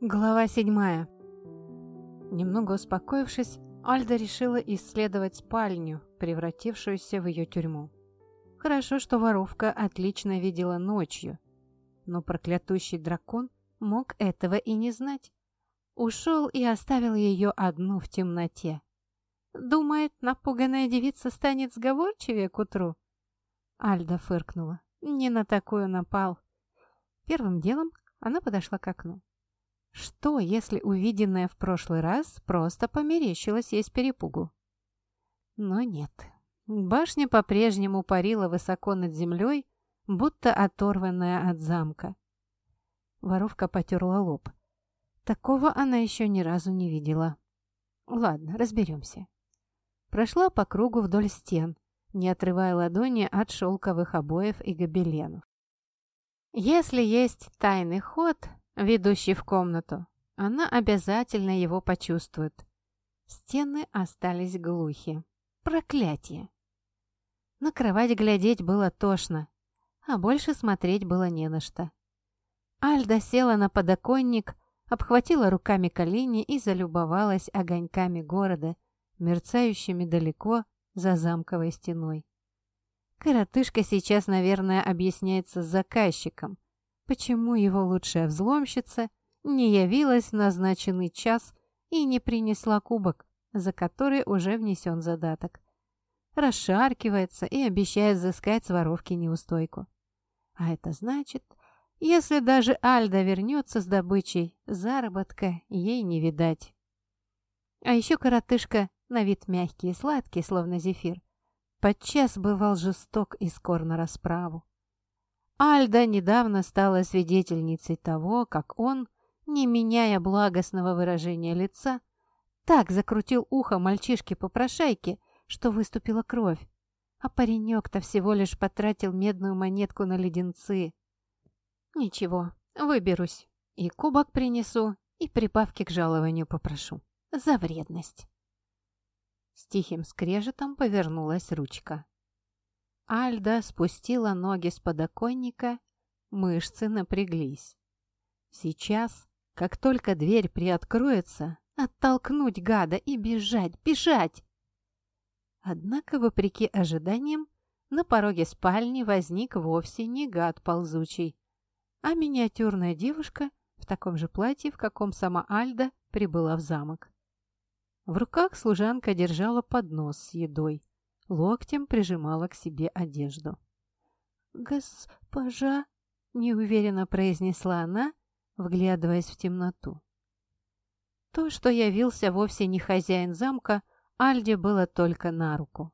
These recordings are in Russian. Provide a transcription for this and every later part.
Глава седьмая. Немного успокоившись, Альда решила исследовать спальню, превратившуюся в ее тюрьму. Хорошо, что воровка отлично видела ночью, но проклятущий дракон мог этого и не знать. Ушел и оставил ее одну в темноте. Думает, напуганная девица станет сговорчивее к утру? Альда фыркнула. Не на такую напал. Первым делом она подошла к окну. Что, если увиденное в прошлый раз просто померещилось ей перепугу? Но нет. Башня по-прежнему парила высоко над землей, будто оторванная от замка. Воровка потерла лоб. Такого она еще ни разу не видела. Ладно, разберемся. Прошла по кругу вдоль стен, не отрывая ладони от шелковых обоев и гобеленов. Если есть тайный ход, ведущий в комнату, она обязательно его почувствует. Стены остались глухи. Проклятие! На кровать глядеть было тошно, а больше смотреть было не на что. Альда села на подоконник, обхватила руками колени и залюбовалась огоньками города, мерцающими далеко за замковой стеной. Коротышка сейчас, наверное, объясняется с заказчиком – почему его лучшая взломщица не явилась в назначенный час и не принесла кубок, за который уже внесен задаток. Расшаркивается и обещает взыскать с воровки неустойку. А это значит, если даже Альда вернется с добычей, заработка ей не видать. А еще коротышка на вид мягкий и сладкий, словно зефир. Подчас бывал жесток и скор на расправу. Альда недавно стала свидетельницей того, как он, не меняя благостного выражения лица, так закрутил ухо мальчишке-попрошайке, что выступила кровь. А паренек-то всего лишь потратил медную монетку на леденцы. Ничего, выберусь. И кубок принесу, и прибавки к жалованию попрошу. За вредность. С тихим скрежетом повернулась ручка. Альда спустила ноги с подоконника, мышцы напряглись. Сейчас, как только дверь приоткроется, оттолкнуть гада и бежать, бежать! Однако, вопреки ожиданиям, на пороге спальни возник вовсе не гад ползучий, а миниатюрная девушка в таком же платье, в каком сама Альда прибыла в замок. В руках служанка держала поднос с едой, локтем прижимала к себе одежду. «Госпожа!» — неуверенно произнесла она, вглядываясь в темноту. То, что явился вовсе не хозяин замка, Альде было только на руку.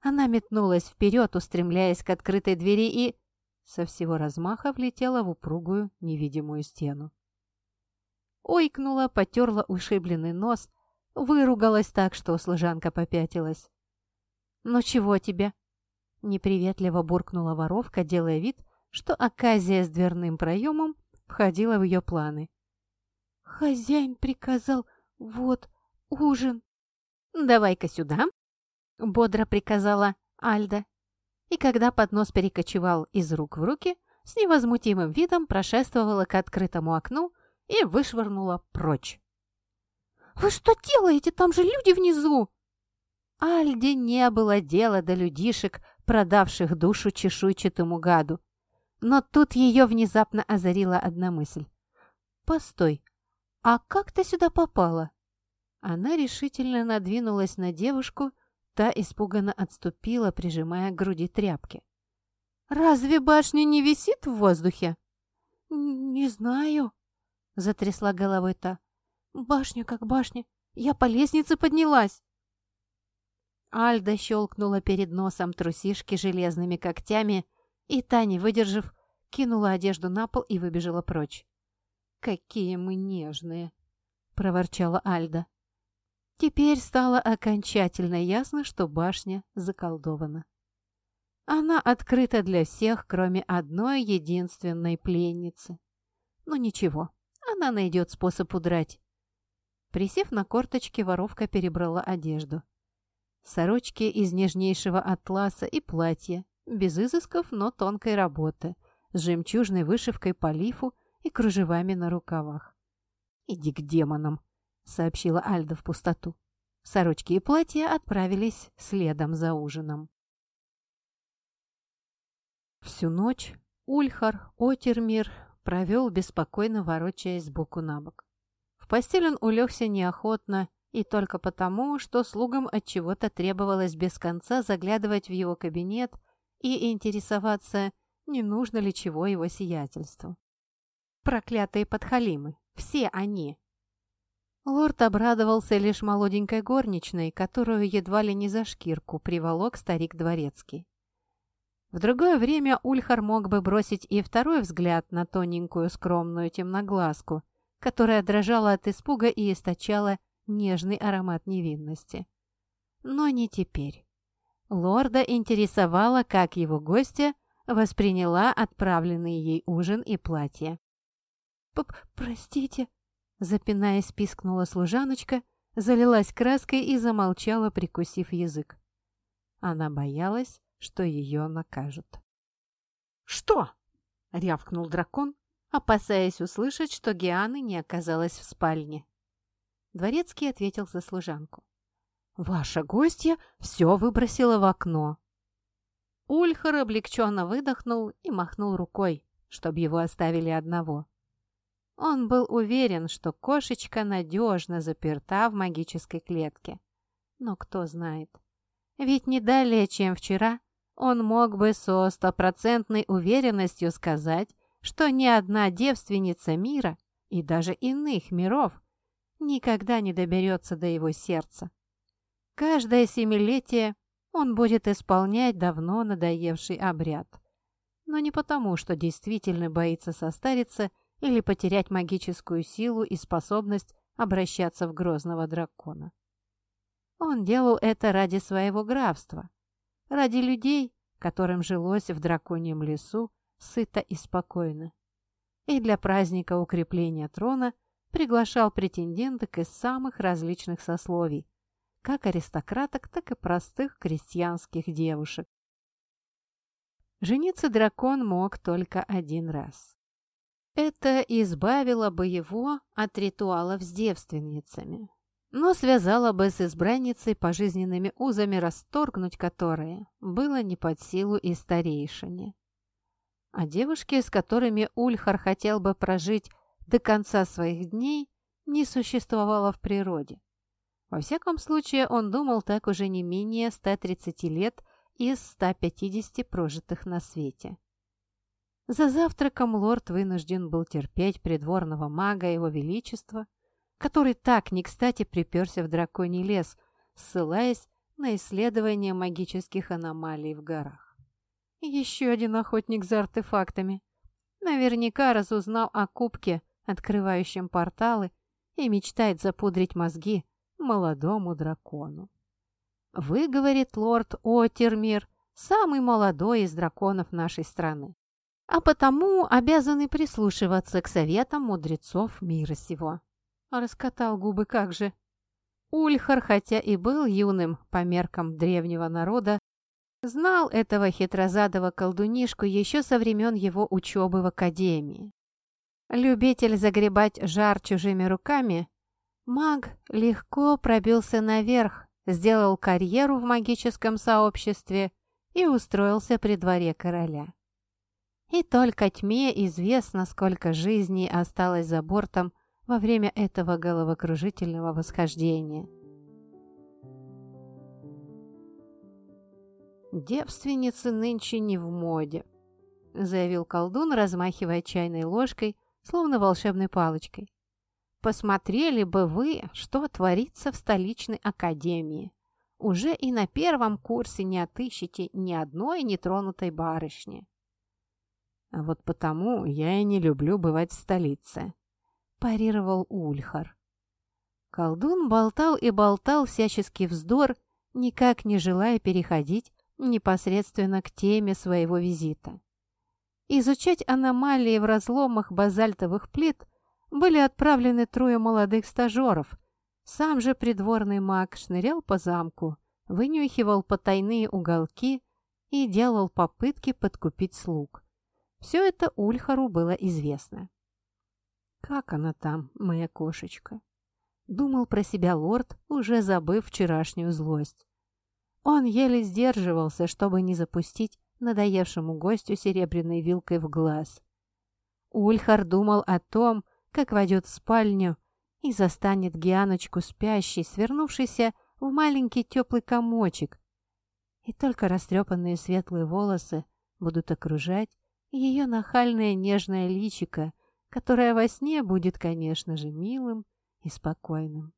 Она метнулась вперед, устремляясь к открытой двери и со всего размаха влетела в упругую невидимую стену. Ойкнула, потерла ушибленный нос, выругалась так, что служанка попятилась. «Ну чего тебе?» Неприветливо буркнула воровка, делая вид, что оказия с дверным проемом входила в ее планы. «Хозяин приказал, вот, ужин». «Давай-ка сюда», — бодро приказала Альда. И когда поднос перекочевал из рук в руки, с невозмутимым видом прошествовала к открытому окну и вышвырнула прочь. «Вы что делаете? Там же люди внизу!» Альде не было дела до людишек, продавших душу чешуйчатому гаду. Но тут ее внезапно озарила одна мысль. «Постой, а как ты сюда попала?» Она решительно надвинулась на девушку, та испуганно отступила, прижимая к груди тряпки. «Разве башня не висит в воздухе?» «Не знаю», — затрясла головой та. «Башня как башня. Я по лестнице поднялась». Альда щелкнула перед носом трусишки железными когтями, и Таня, выдержав, кинула одежду на пол и выбежала прочь. «Какие мы нежные!» — проворчала Альда. Теперь стало окончательно ясно, что башня заколдована. Она открыта для всех, кроме одной единственной пленницы. Но ничего, она найдет способ удрать. Присев на корточки, воровка перебрала одежду. Сорочки из нежнейшего атласа и платья, без изысков, но тонкой работы, с жемчужной вышивкой по лифу и кружевами на рукавах. «Иди к демонам», — сообщила Альда в пустоту. Сорочки и платья отправились следом за ужином. Всю ночь Ульхар Отермир провел, беспокойно ворочаясь сбоку на бок. В постель он улегся неохотно и только потому, что слугам от чего-то требовалось без конца заглядывать в его кабинет и интересоваться, не нужно ли чего его сиятельству. Проклятые подхалимы, все они. Лорд обрадовался лишь молоденькой горничной, которую едва ли не за шкирку приволок старик Дворецкий. В другое время Ульхар мог бы бросить и второй взгляд на тоненькую скромную темноглазку, которая дрожала от испуга и источала нежный аромат невинности. Но не теперь. Лорда интересовало, как его гостья восприняла отправленный ей ужин и платье. «Простите», — запинаясь, пискнула служаночка, залилась краской и замолчала, прикусив язык. Она боялась, что ее накажут. «Что?» — рявкнул дракон, опасаясь услышать, что Гианы не оказалась в спальне. Дворецкий ответил за служанку. «Ваша гостья все выбросила в окно». Ульхар облегченно выдохнул и махнул рукой, чтобы его оставили одного. Он был уверен, что кошечка надежно заперта в магической клетке. Но кто знает. Ведь не далее, чем вчера, он мог бы со стопроцентной уверенностью сказать, что ни одна девственница мира и даже иных миров никогда не доберется до его сердца. Каждое семилетие он будет исполнять давно надоевший обряд. Но не потому, что действительно боится состариться или потерять магическую силу и способность обращаться в грозного дракона. Он делал это ради своего графства, ради людей, которым жилось в драконьем лесу сыто и спокойно. И для праздника укрепления трона приглашал претенденток из самых различных сословий, как аристократок, так и простых крестьянских девушек. Жениться дракон мог только один раз. Это избавило бы его от ритуалов с девственницами, но связала бы с избранницей пожизненными узами, расторгнуть которые было не под силу и старейшине. А девушки, с которыми Ульхар хотел бы прожить до конца своих дней, не существовало в природе. Во всяком случае, он думал так уже не менее 130 лет из 150 прожитых на свете. За завтраком лорд вынужден был терпеть придворного мага его величества, который так не кстати приперся в драконий лес, ссылаясь на исследование магических аномалий в горах. Еще один охотник за артефактами. Наверняка разузнал о кубке, открывающем порталы, и мечтает запудрить мозги молодому дракону. «Вы, — говорит лорд Отермир, — самый молодой из драконов нашей страны, а потому обязаны прислушиваться к советам мудрецов мира сего». Раскатал губы как же. Ульхар, хотя и был юным по меркам древнего народа, знал этого хитрозадого колдунишку еще со времен его учебы в академии. Любитель загребать жар чужими руками, маг легко пробился наверх, сделал карьеру в магическом сообществе и устроился при дворе короля. И только тьме известно, сколько жизней осталось за бортом во время этого головокружительного восхождения. «Девственницы нынче не в моде», — заявил колдун, размахивая чайной ложкой, словно волшебной палочкой. «Посмотрели бы вы, что творится в столичной академии. Уже и на первом курсе не отыщете ни одной нетронутой барышни». «А вот потому я и не люблю бывать в столице», парировал Ульхар. Колдун болтал и болтал всяческий вздор, никак не желая переходить непосредственно к теме своего визита. Изучать аномалии в разломах базальтовых плит были отправлены трое молодых стажеров. Сам же придворный маг шнырял по замку, вынюхивал потайные уголки и делал попытки подкупить слуг. Все это Ульхару было известно. Как она там, моя кошечка? Думал про себя лорд, уже забыв вчерашнюю злость. Он еле сдерживался, чтобы не запустить надоевшему гостю серебряной вилкой в глаз. Ульхар думал о том, как войдет в спальню и застанет Гианочку спящей, свернувшейся в маленький теплый комочек, и только растрепанные светлые волосы будут окружать ее нахальное нежное личико, которое во сне будет, конечно же, милым и спокойным.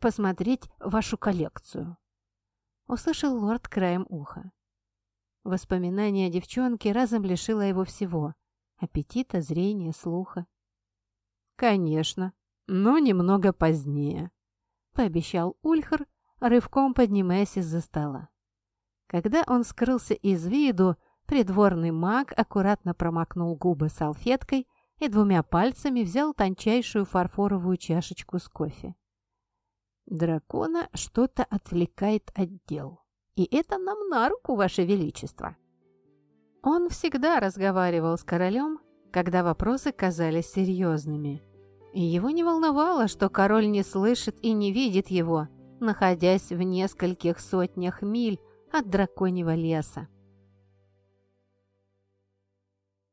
«Посмотреть вашу коллекцию», — услышал лорд краем уха. Воспоминание о девчонке разом лишило его всего — аппетита, зрения, слуха. «Конечно, но немного позднее», — пообещал Ульхар, рывком поднимаясь из-за стола. Когда он скрылся из виду, придворный маг аккуратно промокнул губы салфеткой и двумя пальцами взял тончайшую фарфоровую чашечку с кофе. Дракона что-то отвлекает от дел. И это нам на руку, Ваше Величество. Он всегда разговаривал с королем, когда вопросы казались серьезными. И его не волновало, что король не слышит и не видит его, находясь в нескольких сотнях миль от драконьего леса.